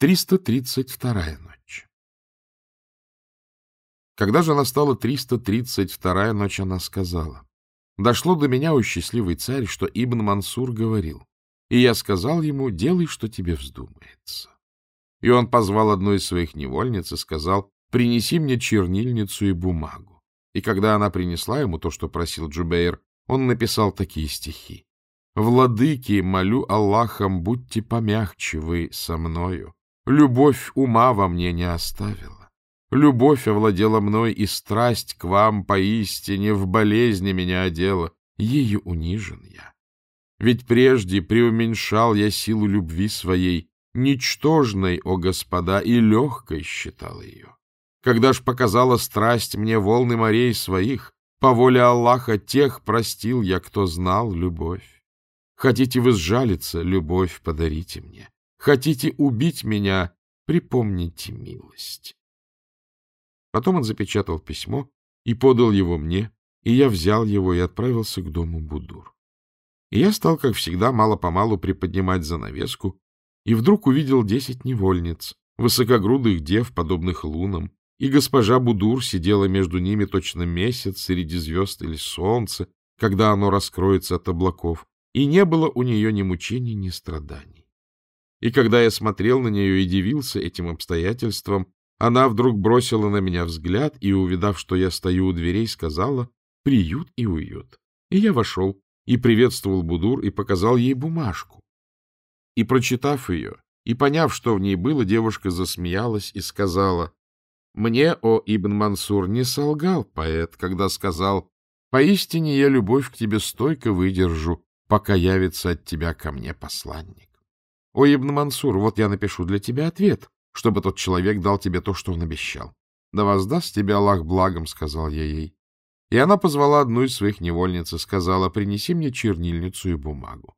332-я ночь Когда же настала 332-я ночь, она сказала, «Дошло до меня, о счастливый царь, что Ибн Мансур говорил, и я сказал ему, делай, что тебе вздумается». И он позвал одну из своих невольниц и сказал, «Принеси мне чернильницу и бумагу». И когда она принесла ему то, что просил Джубейр, он написал такие стихи. «Владыки, молю Аллахом, будьте помягче вы со мною, Любовь ума во мне не оставила. Любовь овладела мной, и страсть к вам поистине в болезни меня одела. Ею унижен я. Ведь прежде преуменьшал я силу любви своей, ничтожной, о господа, и легкой считал ее. Когда ж показала страсть мне волны морей своих, по воле Аллаха тех простил я, кто знал любовь. Хотите вы сжалиться, любовь подарите мне. Хотите убить меня? Припомните милость. Потом он запечатал письмо и подал его мне, и я взял его и отправился к дому Будур. И я стал, как всегда, мало-помалу приподнимать занавеску, и вдруг увидел десять невольниц, высокогрудых дев, подобных лунам, и госпожа Будур сидела между ними точно месяц среди звезд или солнца, когда оно раскроется от облаков, и не было у нее ни мучений, ни страданий. И когда я смотрел на нее и дивился этим обстоятельствам, она вдруг бросила на меня взгляд и, увидав, что я стою у дверей, сказала «приют и уют». И я вошел и приветствовал Будур и показал ей бумажку. И, прочитав ее, и поняв, что в ней было, девушка засмеялась и сказала «Мне, о Ибн Мансур, не солгал поэт, когда сказал «Поистине я любовь к тебе стойко выдержу, пока явится от тебя ко мне посланник». — О, Ибн Мансур, вот я напишу для тебя ответ, чтобы тот человек дал тебе то, что он обещал. — Да воздаст тебе Аллах благом, — сказал я ей. И она позвала одну из своих невольниц и сказала, — принеси мне чернильницу и бумагу.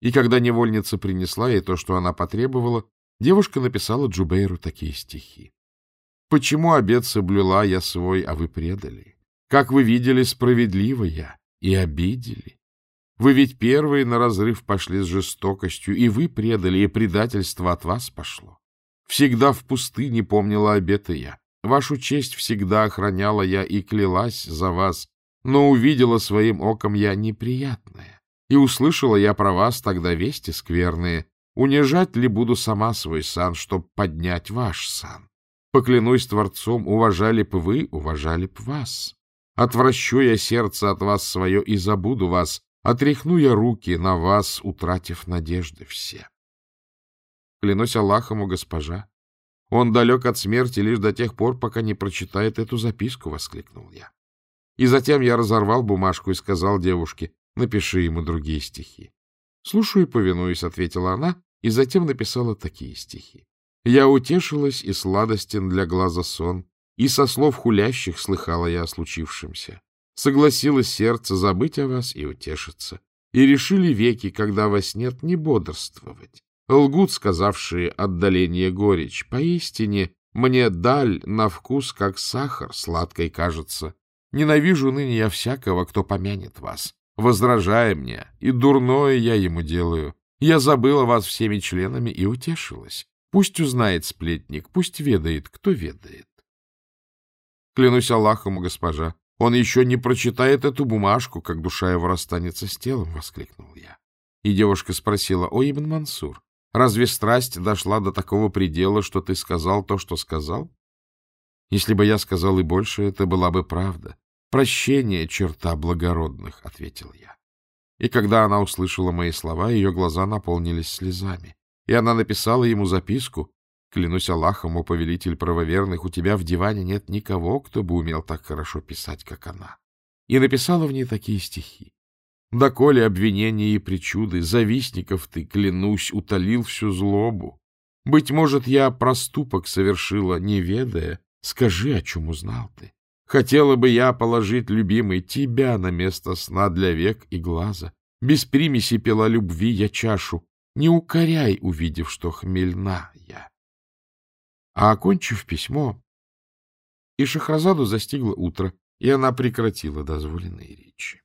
И когда невольница принесла ей то, что она потребовала, девушка написала Джубейру такие стихи. «Почему обед соблюла я свой, а вы предали? Как вы видели, справедливо я и обидели. Вы ведь первые на разрыв пошли с жестокостью, и вы предали, и предательство от вас пошло. Всегда в пустыне помнила обеты я. Вашу честь всегда охраняла я и клялась за вас, но увидела своим оком я неприятное. И услышала я про вас тогда вести скверные. Унижать ли буду сама свой сан, чтоб поднять ваш сан? Поклянусь Творцом, уважали б вы, уважали б вас. Отвращу я сердце от вас свое и забуду вас, Отряхну я руки на вас, утратив надежды все. Клянусь Аллахом, госпожа. Он далек от смерти лишь до тех пор, пока не прочитает эту записку, — воскликнул я. И затем я разорвал бумажку и сказал девушке, напиши ему другие стихи. — Слушаю и повинуюсь, — ответила она, и затем написала такие стихи. Я утешилась, и сладостен для глаза сон, и со слов хулящих слыхала я о случившемся. Согласилось сердце забыть о вас и утешиться. И решили веки, когда во нет не бодрствовать. Лгут, сказавшие отдаление горечь. Поистине, мне даль на вкус, как сахар, сладкой кажется. Ненавижу ныне я всякого, кто помянет вас. Возражая мне, и дурное я ему делаю. Я забыла вас всеми членами и утешилась. Пусть узнает сплетник, пусть ведает, кто ведает. Клянусь Аллахом, госпожа, он еще не прочитает эту бумажку, как душа его расстанется с телом, — воскликнул я. И девушка спросила, — О, Ибн Мансур, разве страсть дошла до такого предела, что ты сказал то, что сказал? Если бы я сказал и больше, это была бы правда. Прощение — черта благородных, — ответил я. И когда она услышала мои слова, ее глаза наполнились слезами, и она написала ему записку, Клянусь Аллахом, о повелитель правоверных, у тебя в диване нет никого, кто бы умел так хорошо писать, как она. И написала в ней такие стихи. Доколе обвинения и причуды, завистников ты, клянусь, утолил всю злобу. Быть может, я проступок совершила, не ведая. Скажи, о чем узнал ты. Хотела бы я положить, любимый, тебя на место сна для век и глаза. Без примеси пила любви я чашу. Не укоряй, увидев, что хмельна я. А окончив письмо, и Шахразаду застигло утро, и она прекратила дозволенные речи.